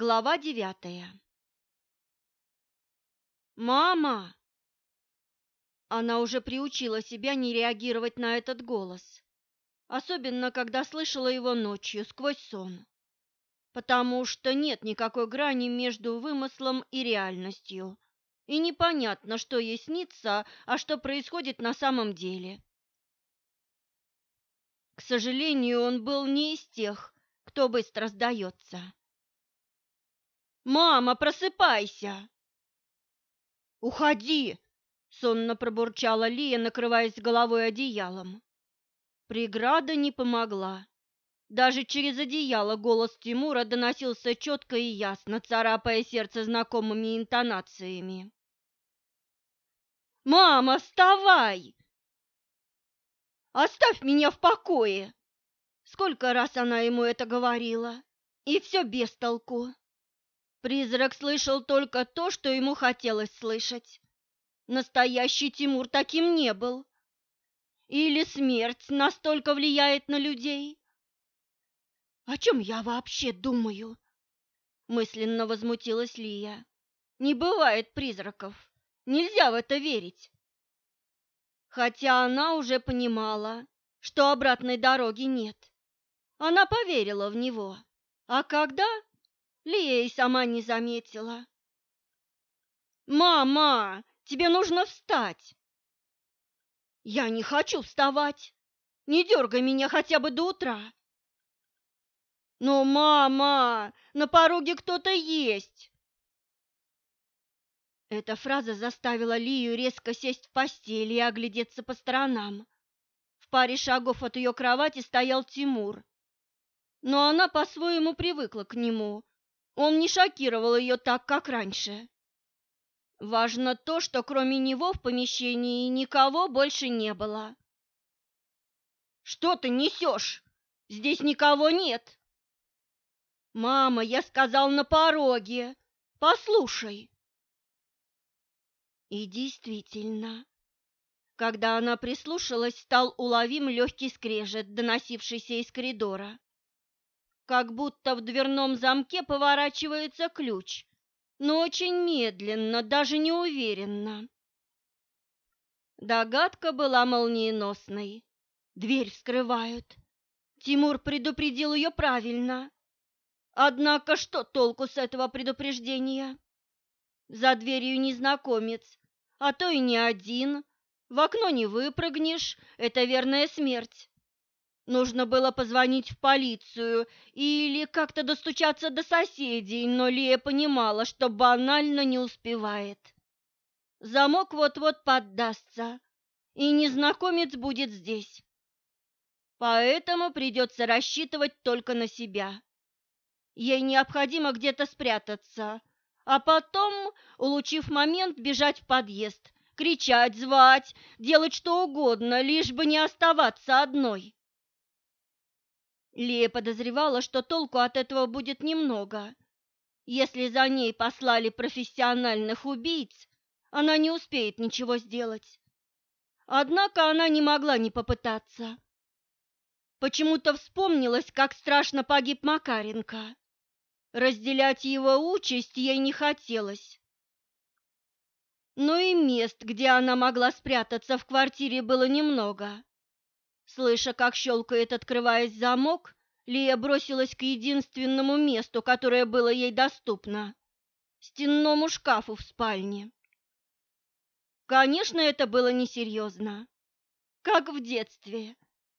Глава девятая «Мама!» Она уже приучила себя не реагировать на этот голос, особенно когда слышала его ночью сквозь сон, потому что нет никакой грани между вымыслом и реальностью, и непонятно, что ей снится, а что происходит на самом деле. К сожалению, он был не из тех, кто быстро сдается. «Мама, просыпайся!» «Уходи!» — сонно пробурчала Лия, накрываясь головой одеялом. Преграда не помогла. Даже через одеяло голос Тимура доносился четко и ясно, царапая сердце знакомыми интонациями. «Мама, вставай! Оставь меня в покое!» Сколько раз она ему это говорила, и все без толку. Призрак слышал только то, что ему хотелось слышать. Настоящий Тимур таким не был. Или смерть настолько влияет на людей? О чем я вообще думаю? Мысленно возмутилась Лия. Не бывает призраков. Нельзя в это верить. Хотя она уже понимала, что обратной дороги нет. Она поверила в него. А когда Лия и сама не заметила. «Мама, тебе нужно встать!» «Я не хочу вставать! Не дергай меня хотя бы до утра!» «Но, мама, на пороге кто-то есть!» Эта фраза заставила Лию резко сесть в постели и оглядеться по сторонам. В паре шагов от ее кровати стоял Тимур. Но она по-своему привыкла к нему он не шокировал ее так, как раньше. Важно то, что кроме него в помещении никого больше не было. «Что ты несешь? Здесь никого нет!» «Мама, я сказал на пороге! Послушай!» И действительно, когда она прислушалась, стал уловим легкий скрежет, доносившийся из коридора как будто в дверном замке поворачивается ключ, но очень медленно, даже неуверенно. Догадка была молниеносной. Дверь вскрывают. Тимур предупредил ее правильно. Однако что толку с этого предупреждения? За дверью незнакомец, а то и не один. В окно не выпрыгнешь, это верная смерть. Нужно было позвонить в полицию или как-то достучаться до соседей, но Лия понимала, что банально не успевает. Замок вот-вот поддастся, и незнакомец будет здесь. Поэтому придется рассчитывать только на себя. Ей необходимо где-то спрятаться, а потом, улучив момент, бежать в подъезд, кричать, звать, делать что угодно, лишь бы не оставаться одной. Лия подозревала, что толку от этого будет немного. Если за ней послали профессиональных убийц, она не успеет ничего сделать. Однако она не могла не попытаться. Почему-то вспомнилось, как страшно погиб Макаренко. Разделять его участь ей не хотелось. Но и мест, где она могла спрятаться в квартире, было немного. Слыша, как щелкает, открываясь замок, Лия бросилась к единственному месту, которое было ей доступно – стенному шкафу в спальне. Конечно, это было несерьезно. Как в детстве.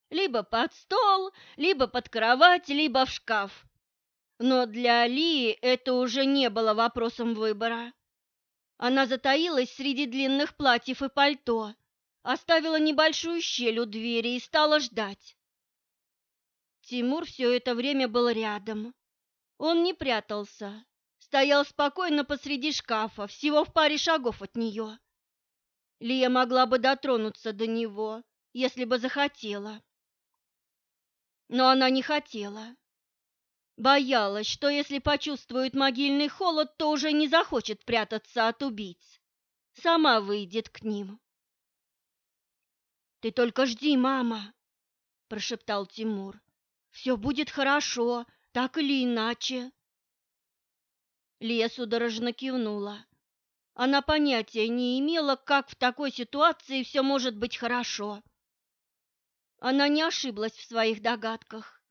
Либо под стол, либо под кровать, либо в шкаф. Но для Лии это уже не было вопросом выбора. Она затаилась среди длинных платьев и пальто, оставила небольшую щель у двери и стала ждать. Тимур все это время был рядом. Он не прятался, стоял спокойно посреди шкафа, всего в паре шагов от нее. Лия могла бы дотронуться до него, если бы захотела. Но она не хотела. Боялась, что если почувствует могильный холод, то уже не захочет прятаться от убийц. Сама выйдет к ним. «Ты только жди, мама!» – прошептал Тимур. «Все будет хорошо, так или иначе!» Лия судорожно кивнула. Она понятия не имела, как в такой ситуации все может быть хорошо. Она не ошиблась в своих догадках.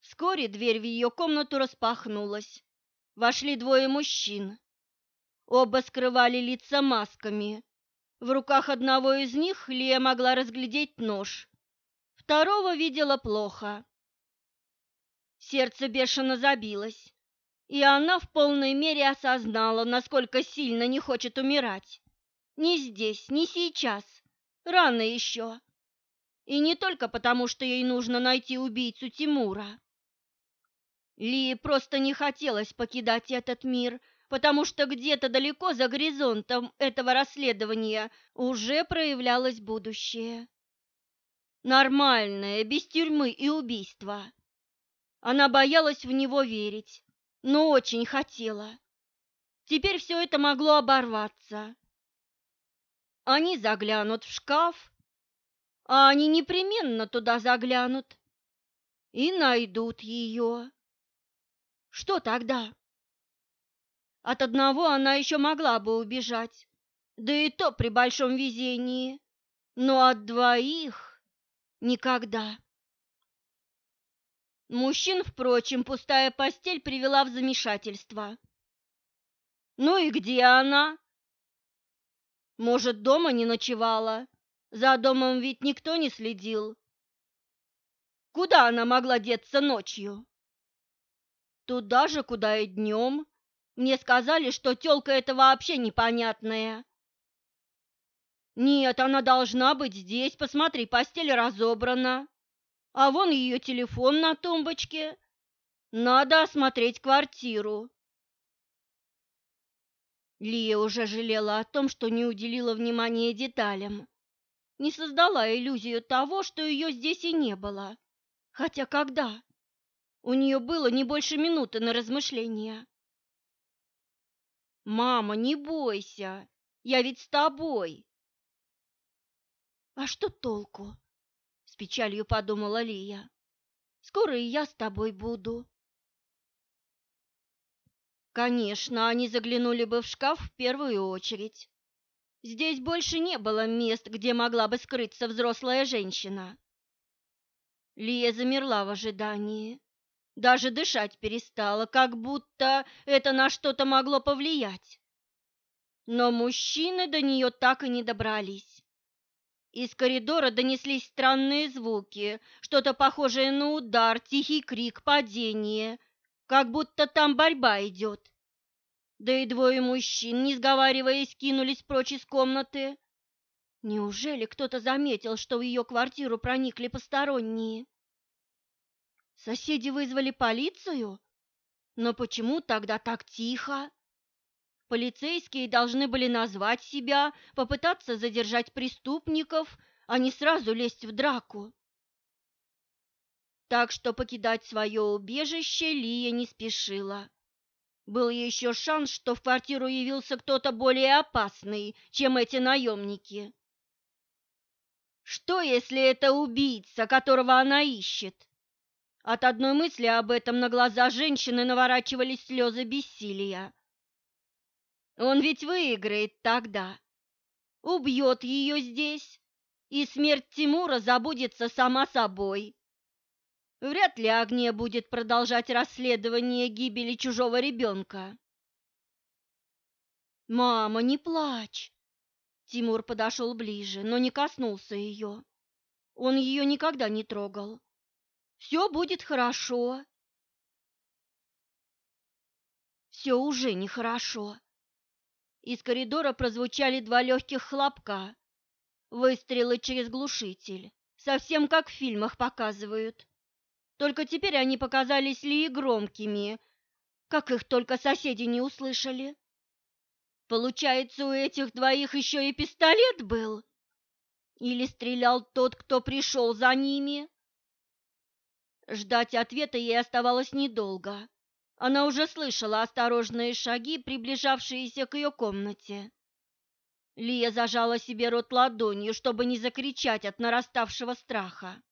Вскоре дверь в ее комнату распахнулась. Вошли двое мужчин. Оба скрывали лица масками. В руках одного из них Лия могла разглядеть нож. Второго видела плохо. Сердце бешено забилось, и она в полной мере осознала, насколько сильно не хочет умирать. Ни здесь, ни сейчас. Рано еще. И не только потому, что ей нужно найти убийцу Тимура. Ли просто не хотелось покидать этот мир, потому что где-то далеко за горизонтом этого расследования уже проявлялось будущее. Нормальное, без тюрьмы и убийства. Она боялась в него верить, но очень хотела. Теперь все это могло оборваться. Они заглянут в шкаф, а они непременно туда заглянут и найдут ее. Что тогда? От одного она еще могла бы убежать, да и то при большом везении, но от двоих никогда. Мужчин, впрочем, пустая постель привела в замешательство. Ну и где она? Может, дома не ночевала? За домом ведь никто не следил. Куда она могла деться ночью? Туда же, куда и днем. Мне сказали, что тёлка это вообще непонятная. Нет, она должна быть здесь. Посмотри, постель разобрана. А вон ее телефон на тумбочке. Надо осмотреть квартиру. Лия уже жалела о том, что не уделила внимания деталям не создала иллюзию того, что ее здесь и не было. Хотя когда? У нее было не больше минуты на размышления. «Мама, не бойся, я ведь с тобой!» «А что толку?» — с печалью подумала Лия. «Скоро и я с тобой буду». Конечно, они заглянули бы в шкаф в первую очередь. Здесь больше не было мест, где могла бы скрыться взрослая женщина. Лия замерла в ожидании. Даже дышать перестала, как будто это на что-то могло повлиять. Но мужчины до нее так и не добрались. Из коридора донеслись странные звуки, что-то похожее на удар, тихий крик, падение, как будто там борьба идет. Да и двое мужчин, не сговариваясь, кинулись прочь из комнаты. Неужели кто-то заметил, что в ее квартиру проникли посторонние? Соседи вызвали полицию? Но почему тогда так тихо? Полицейские должны были назвать себя, попытаться задержать преступников, а не сразу лезть в драку. Так что покидать свое убежище Лия не спешила. Был еще шанс, что в квартиру явился кто-то более опасный, чем эти наемники. Что, если это убийца, которого она ищет? От одной мысли об этом на глаза женщины наворачивались слезы бессилия. Он ведь выиграет тогда, убьет ее здесь, и смерть Тимура забудется сама собой. Вряд ли Агния будет продолжать расследование гибели чужого ребенка. «Мама, не плачь!» Тимур подошел ближе, но не коснулся ее. Он ее никогда не трогал. «Все будет хорошо!» Все уже нехорошо. Из коридора прозвучали два легких хлопка. Выстрелы через глушитель, совсем как в фильмах показывают. Только теперь они показались ли и громкими, как их только соседи не услышали. Получается, у этих двоих еще и пистолет был? Или стрелял тот, кто пришел за ними? Ждать ответа ей оставалось недолго. Она уже слышала осторожные шаги, приближавшиеся к ее комнате. Лия зажала себе рот ладонью, чтобы не закричать от нараставшего страха.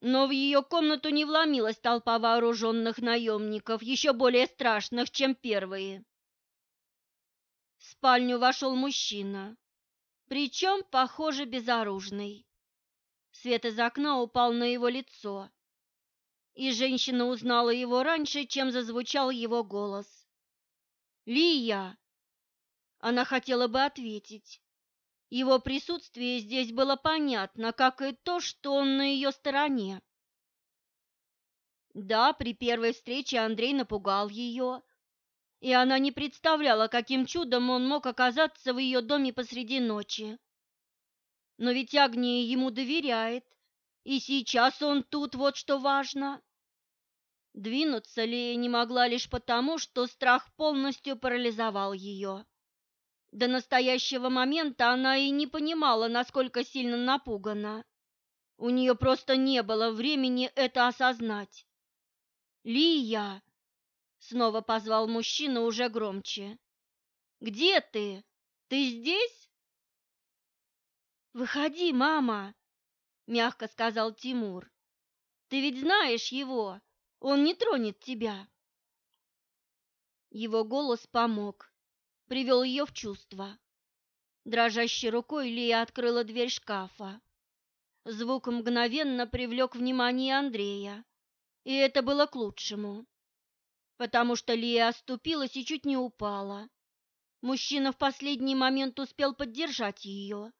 Но в ее комнату не вломилась толпа вооруженных наемников, еще более страшных, чем первые. В спальню вошел мужчина, причем, похоже, безоружный. Свет из окна упал на его лицо, и женщина узнала его раньше, чем зазвучал его голос. «Лия!» Она хотела бы ответить. Его присутствие здесь было понятно, как и то, что он на ее стороне. Да, при первой встрече Андрей напугал ее, и она не представляла, каким чудом он мог оказаться в ее доме посреди ночи. Но ведь Агния ему доверяет, и сейчас он тут, вот что важно. Двинуться Лея не могла лишь потому, что страх полностью парализовал ее. До настоящего момента она и не понимала, насколько сильно напугана. У нее просто не было времени это осознать. «Лия!» — снова позвал мужчина уже громче. «Где ты? Ты здесь?» «Выходи, мама!» — мягко сказал Тимур. «Ты ведь знаешь его!» Он не тронет тебя. Его голос помог, привел ее в чувство. Дрожащей рукой Лия открыла дверь шкафа. Звук мгновенно привлек внимание Андрея, и это было к лучшему, потому что Лия оступилась и чуть не упала. Мужчина в последний момент успел поддержать ее,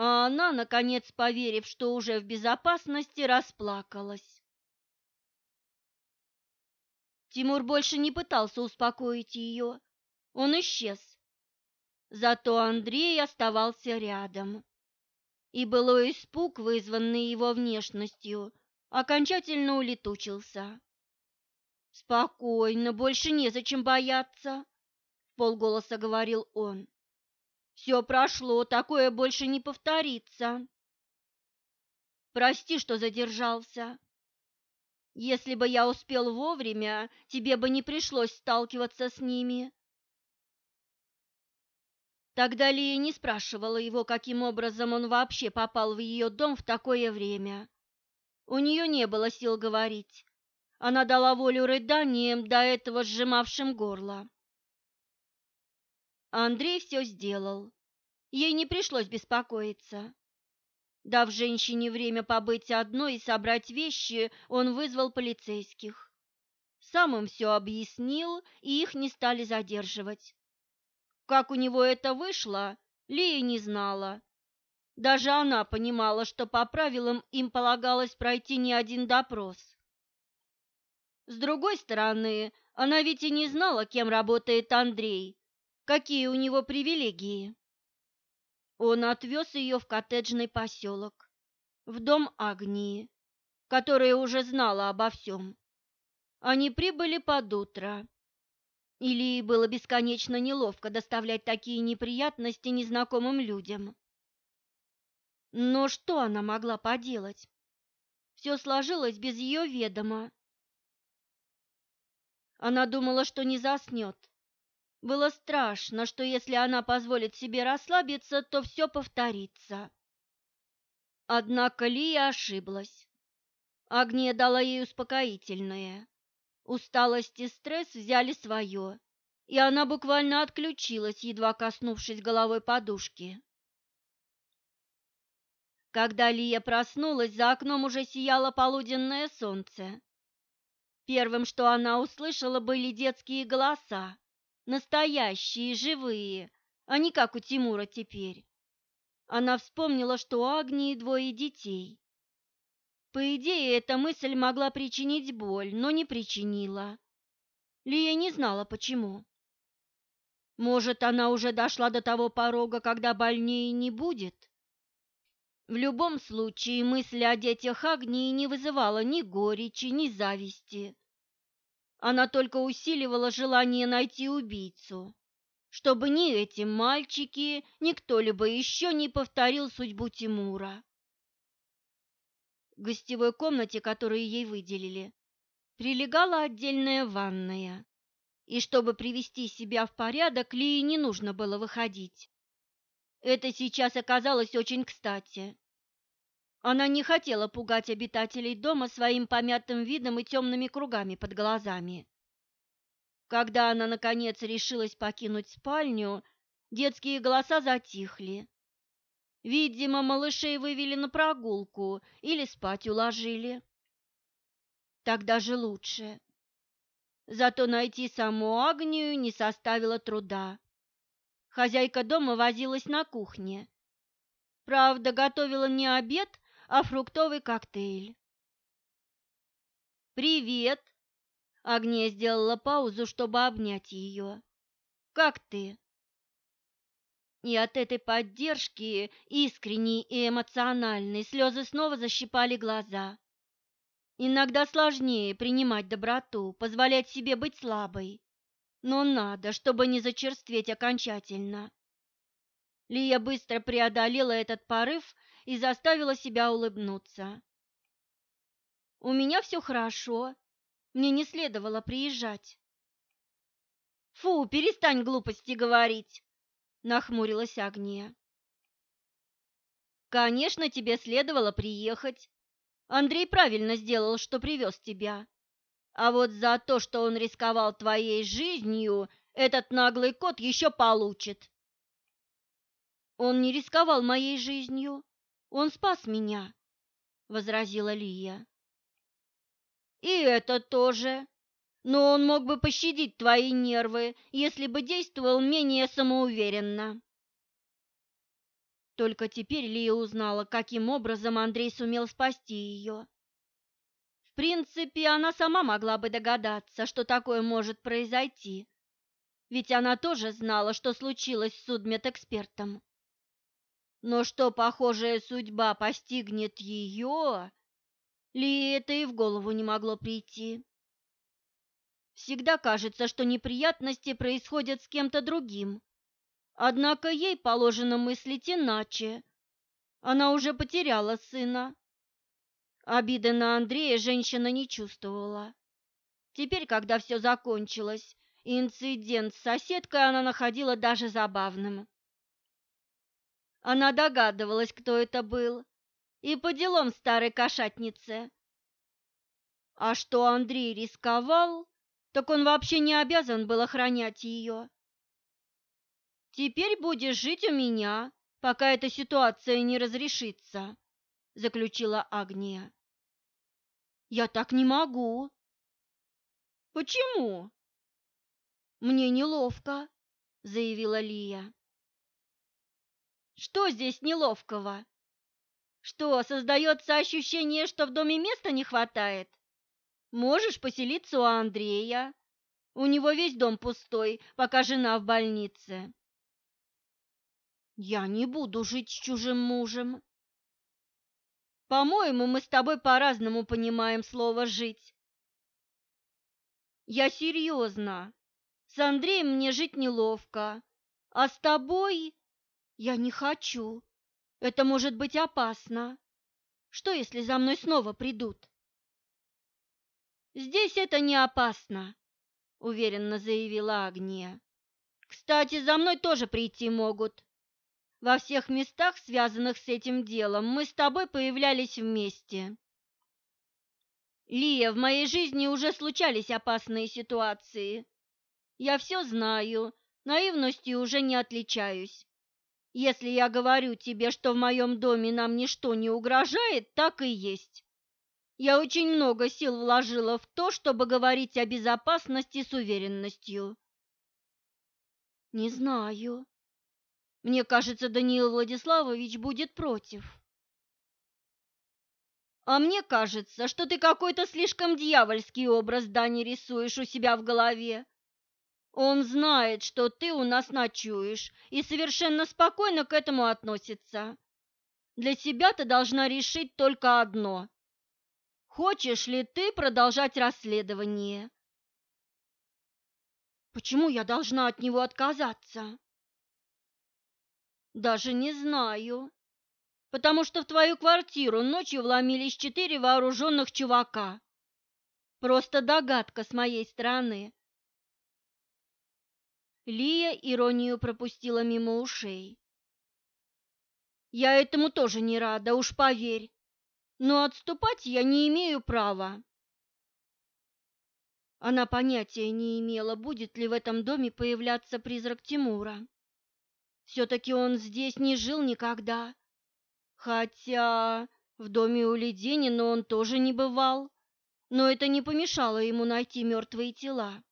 а она, наконец поверив, что уже в безопасности, расплакалась. Тимур больше не пытался успокоить ее. Он исчез. Зато Андрей оставался рядом. И былой испуг, вызванный его внешностью, окончательно улетучился. «Спокойно, больше незачем бояться», — полголоса говорил он. «Все прошло, такое больше не повторится». «Прости, что задержался. Если бы я успел вовремя, тебе бы не пришлось сталкиваться с ними. Тогда Лия не спрашивала его, каким образом он вообще попал в ее дом в такое время. У нее не было сил говорить. Она дала волю рыданиям, до этого сжимавшим горло. Андрей все сделал. Ей не пришлось беспокоиться. Дав женщине время побыть одной и собрать вещи, он вызвал полицейских. Сам им все объяснил, и их не стали задерживать. Как у него это вышло, Лия не знала. Даже она понимала, что по правилам им полагалось пройти не один допрос. С другой стороны, она ведь и не знала, кем работает Андрей, какие у него привилегии. Он отвез ее в коттеджный поселок, в дом Агнии, которая уже знала обо всем. Они прибыли под утро. Или было бесконечно неловко доставлять такие неприятности незнакомым людям. Но что она могла поделать? Все сложилось без ее ведома. Она думала, что не заснет, было страшно, что если она позволит себе расслабиться, то все повторится. Однако Лия ошиблась. Агния дала ей успокоительное. Усталость и стресс взяли свое, и она буквально отключилась, едва коснувшись головой подушки. Когда Лия проснулась, за окном уже сияло полуденное солнце. Первым, что она услышала, были детские голоса. Настоящие, живые, а не как у Тимура теперь. Она вспомнила, что у Агнии двое детей. По идее, эта мысль могла причинить боль, но не причинила. Лия не знала, почему. Может, она уже дошла до того порога, когда больнее не будет? В любом случае, мысль о детях Агнии не вызывала ни горечи, ни зависти. Она только усиливала желание найти убийцу, чтобы ни эти мальчики, ни кто-либо еще не повторил судьбу Тимура. В гостевой комнате, которую ей выделили, прилегала отдельная ванная, и чтобы привести себя в порядок, Лии не нужно было выходить. Это сейчас оказалось очень кстати. Она не хотела пугать обитателей дома своим помятым видом и темными кругами под глазами. Когда она, наконец, решилась покинуть спальню, детские голоса затихли. Видимо, малышей вывели на прогулку или спать уложили. Тогда же лучше. Зато найти саму Агнию не составило труда. Хозяйка дома возилась на кухне. Правда, готовила не обед, а фруктовый коктейль. «Привет!» Агния сделала паузу, чтобы обнять ее. «Как ты?» И от этой поддержки, искренней и эмоциональной, слезы снова защипали глаза. Иногда сложнее принимать доброту, позволять себе быть слабой. Но надо, чтобы не зачерстветь окончательно. Лия быстро преодолела этот порыв и заставила себя улыбнуться. «У меня все хорошо. Мне не следовало приезжать». «Фу, перестань глупости говорить!» – нахмурилась Агния. «Конечно, тебе следовало приехать. Андрей правильно сделал, что привез тебя. А вот за то, что он рисковал твоей жизнью, этот наглый кот еще получит». «Он не рисковал моей жизнью. Он спас меня, возразила Лия. И это тоже. Но он мог бы пощадить твои нервы, если бы действовал менее самоуверенно. Только теперь Лия узнала, каким образом Андрей сумел спасти ее. В принципе, она сама могла бы догадаться, что такое может произойти, ведь она тоже знала, что случилось с судмедэкспертом. Но что похожая судьба постигнет ее, ли это и в голову не могло прийти. Всегда кажется, что неприятности происходят с кем-то другим. Однако ей положено мыслить иначе. Она уже потеряла сына. Обиды на Андрея женщина не чувствовала. Теперь, когда все закончилось, инцидент с соседкой она находила даже забавным. Она догадывалась, кто это был, и по делам старой кошатнице. А что Андрей рисковал, так он вообще не обязан был охранять ее. «Теперь будешь жить у меня, пока эта ситуация не разрешится», — заключила Агния. «Я так не могу». «Почему?» «Мне неловко», — заявила Лия. Что здесь неловкого? Что, создается ощущение, что в доме места не хватает? Можешь поселиться у Андрея. У него весь дом пустой, пока жена в больнице. Я не буду жить с чужим мужем. По-моему, мы с тобой по-разному понимаем слово «жить». Я серьезно. С Андреем мне жить неловко, а с тобой я не хочу. Это может быть опасно. Что, если за мной снова придут? Здесь это не опасно, уверенно заявила Агния. Кстати, за мной тоже прийти могут. Во всех местах, связанных с этим делом, мы с тобой появлялись вместе. Лия, в моей жизни уже случались опасные ситуации. Я все знаю, наивностью уже не отличаюсь. Если я говорю тебе, что в моем доме нам ничто не угрожает, так и есть. Я очень много сил вложила в то, чтобы говорить о безопасности с уверенностью. Не знаю. Мне кажется, Даниил Владиславович будет против. А мне кажется, что ты какой-то слишком дьявольский образ Дани рисуешь у себя в голове. Он знает, что ты у нас ночуешь, и совершенно спокойно к этому относится. Для себя ты должна решить только одно. Хочешь ли ты продолжать расследование? Почему я должна от него отказаться? Даже не знаю. Потому что в твою квартиру ночью вломились четыре вооруженных чувака. Просто догадка с моей стороны. Лия иронию пропустила мимо ушей. «Я этому тоже не рада, уж поверь. но отступать я не имею права. Она понятия не имела, будет ли в этом доме появляться призрак Тимура. Все-таки он здесь не жил никогда. Хотя в доме у Леденина он тоже не бывал, но это не помешало ему найти мертвые тела.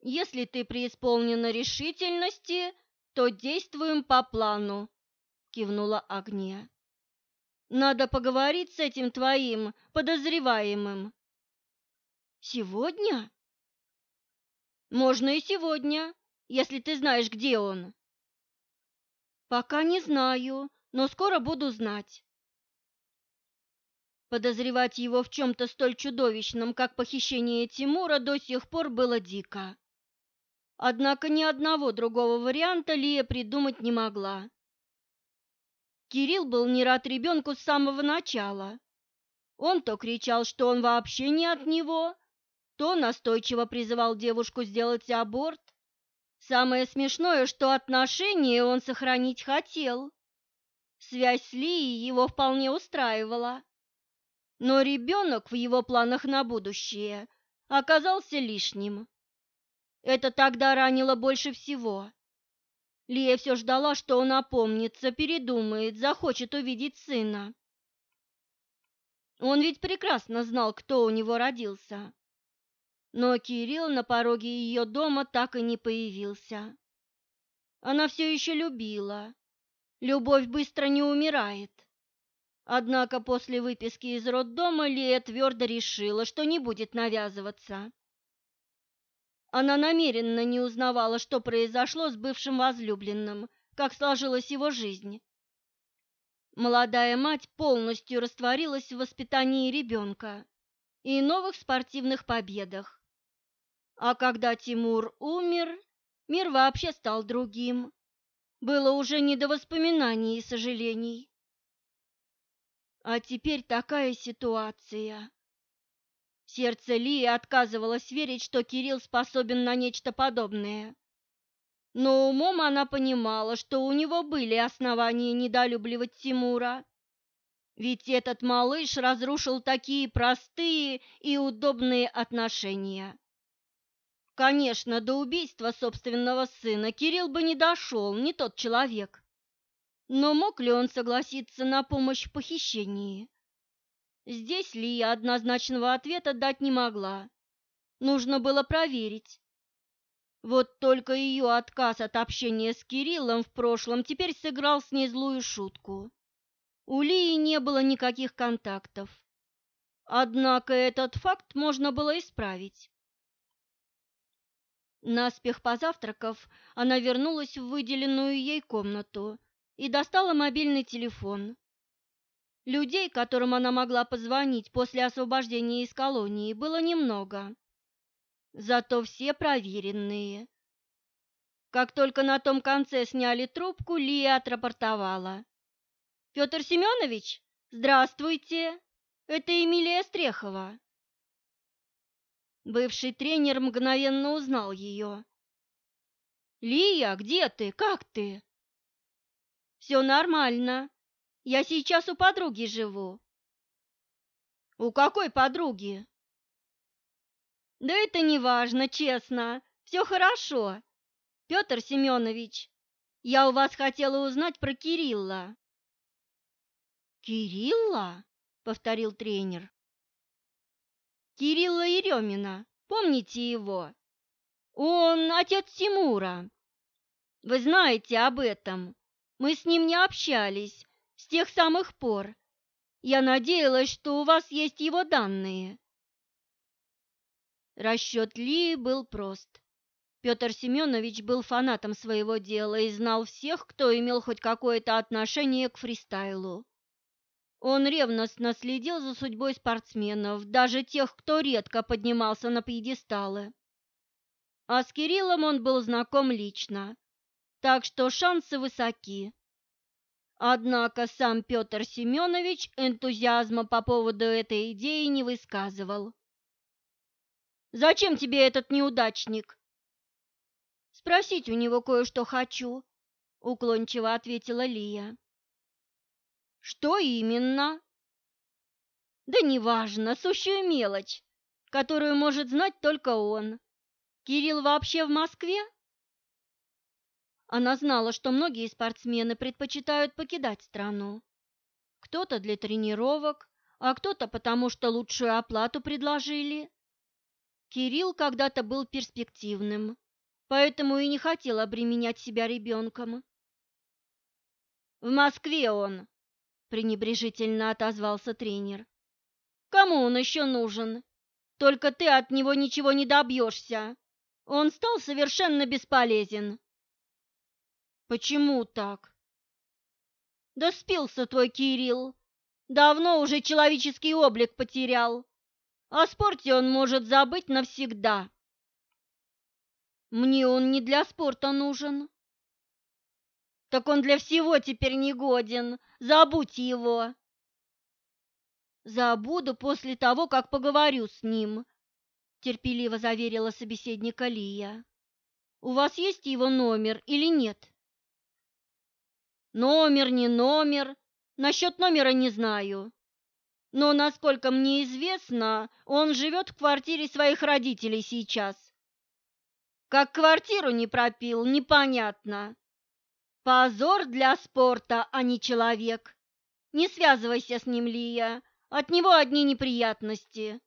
Если ты преисполнена решительности, то действуем по плану, кивнула Агния. Надо поговорить с этим твоим подозреваемым. Сегодня? Можно и сегодня, если ты знаешь, где он. Пока не знаю, но скоро буду знать. Подозревать его в чем-то столь чудовищном, как похищение Тимура, до сих пор было дико. Однако ни одного другого варианта Лия придумать не могла. Кирилл был не рад ребенку с самого начала. Он то кричал, что он вообще не от него, то настойчиво призывал девушку сделать аборт. Самое смешное, что отношения он сохранить хотел. Связь с Лией его вполне устраивала. Но ребенок в его планах на будущее оказался лишним. Это тогда ранило больше всего. Лия все ждала, что он опомнится, передумает, захочет увидеть сына. Он ведь прекрасно знал, кто у него родился. Но Кирилл на пороге ее дома так и не появился. Она все еще любила. Любовь быстро не умирает. Однако после выписки из роддома Лия твердо решила, что не будет навязываться. Она намеренно не узнавала, что произошло с бывшим возлюбленным, как сложилась его жизнь. Молодая мать полностью растворилась в воспитании ребенка и новых спортивных победах. А когда Тимур умер, мир вообще стал другим. Было уже не до воспоминаний и сожалений. А теперь такая ситуация. Сердце Лии отказывалось верить, что Кирилл способен на нечто подобное. Но умом она понимала, что у него были основания недолюбливать Тимура. Ведь этот малыш разрушил такие простые и удобные отношения. Конечно, до убийства собственного сына Кирилл бы не дошел, не тот человек. Но мог ли он согласиться на помощь в похищении? Здесь Лия однозначного ответа дать не могла. Нужно было проверить. Вот только ее отказ от общения с Кириллом в прошлом теперь сыграл с ней злую шутку. У Лии не было никаких контактов. Однако этот факт можно было исправить. Наспех позавтракав, она вернулась в выделенную ей комнату и достала мобильный телефон. Людей, которым она могла позвонить после освобождения из колонии, было немного. Зато все проверенные. Как только на том конце сняли трубку, Лия отрапортовала. «Петр Семенович, здравствуйте! Это Эмилия Стрехова». Бывший тренер мгновенно узнал ее. «Лия, где ты? Как ты?» «Все нормально. Я сейчас у подруги живу». «У какой подруги?» «Да это не важно, честно. Все хорошо. Петр Семенович, я у вас хотела узнать про Кирилла». «Кирилла?» — повторил тренер. Кирилла Еремина, помните его? Он отец Тимура. Вы знаете об этом. Мы с ним не общались с тех самых пор. Я надеялась, что у вас есть его данные. Расчет Ли был прост. Петр Семенович был фанатом своего дела и знал всех, кто имел хоть какое-то отношение к фристайлу. Он ревностно следил за судьбой спортсменов, даже тех, кто редко поднимался на пьедесталы. А с Кириллом он был знаком лично, так что шансы высоки. Однако сам Петр Семенович энтузиазма по поводу этой идеи не высказывал. «Зачем тебе этот неудачник?» «Спросить у него кое-что хочу», — уклончиво ответила Лия. Что именно? Да неважно, сущую мелочь, которую может знать только он. Кирилл вообще в Москве? Она знала, что многие спортсмены предпочитают покидать страну. Кто-то для тренировок, а кто-то потому, что лучшую оплату предложили. Кирилл когда-то был перспективным, поэтому и не хотел обременять себя ребенком. «В Москве он», — пренебрежительно отозвался тренер. «Кому он еще нужен? Только ты от него ничего не добьешься. Он стал совершенно бесполезен». Почему так? Да спился твой Кирилл. Давно уже человеческий облик потерял. О спорте он может забыть навсегда. Мне он не для спорта нужен. Так он для всего теперь не годен. Забудь его. Забуду после того, как поговорю с ним, терпеливо заверила собеседника Лия. У вас есть его номер или нет? Номер, не номер, насчет номера не знаю. Но, насколько мне известно, он живет в квартире своих родителей сейчас. Как квартиру не пропил, непонятно. Позор для спорта, а не человек. Не связывайся с ним, Лия, от него одни неприятности.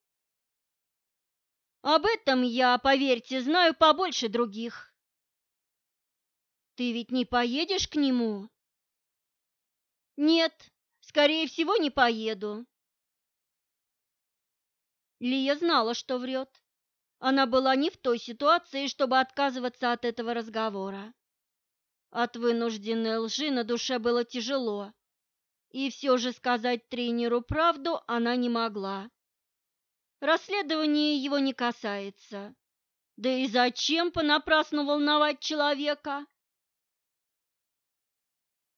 Об этом я, поверьте, знаю побольше других. Ты ведь не поедешь к нему? Нет, скорее всего, не поеду. Лия знала, что врет. Она была не в той ситуации, чтобы отказываться от этого разговора. От вынужденной лжи на душе было тяжело, и все же сказать тренеру правду она не могла. Расследование его не касается. Да и зачем понапрасну волновать человека?